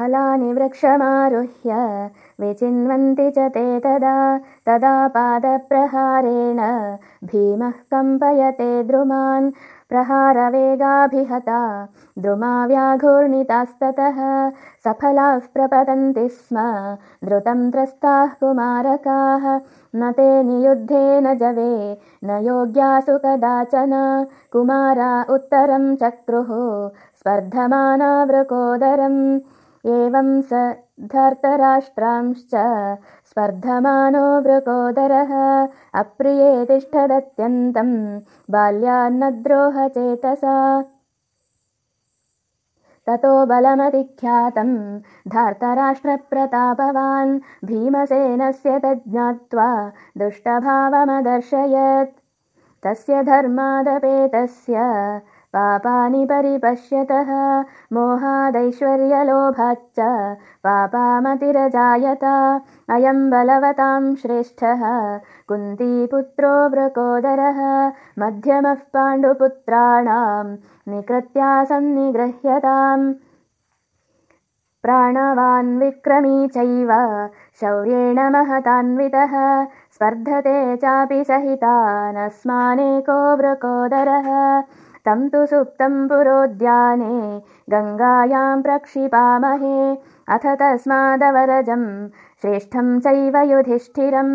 फलानि वृक्षमारुह्य विचिन्वन्ति च ते तदा तदा पादप्रहारेण भीमः कम्पयते द्रुमान् प्रहारवेगाभिहता। द्रुमा व्याघूर्णितास्ततः सफलाः प्रपतन्ति स्म। द्रुतं त्रस्ताः कुमारकाः न ते नियुद्धे न जवे न योग्यासु कदाचन। कुमारा उत्तरं चक्रुः स्पर्धमाना वृकोदरम् एवं स धर्तराष्ट्रांश्च स्पर्धमानो वृकोदरः अप्रिये तिष्ठदत्यन्तं बाल्यान्नद्रोहचेतसा। ततो बलमतिख्यातं धार्तराष्ट्रप्रतापवान् भीमसेनस्य तज्ज्ञात्वा दुष्टभावमदर्शयत्। तस्य धर्मादपेतस्य पापानि परिपश्यतः मोहादैश्वर्यलोभाच्च पापामतिरजायत अयं बलवतां श्रेष्ठः कुन्तीपुत्रो वृकोदरः मध्यमः पाण्डुपुत्राणां निकृत्यासन्निगृह्यताम् प्राणवान् विक्रमी चैव शौर्येण महतान्वितः स्पर्धते चापि सहितानस्मानेको वृकोदरः तं तु सुप्तं पुरोद्याने गङ्गायां प्रक्षिपामहे अथ तस्मादवरजं श्रेष्ठं चैव युधिष्ठिरम्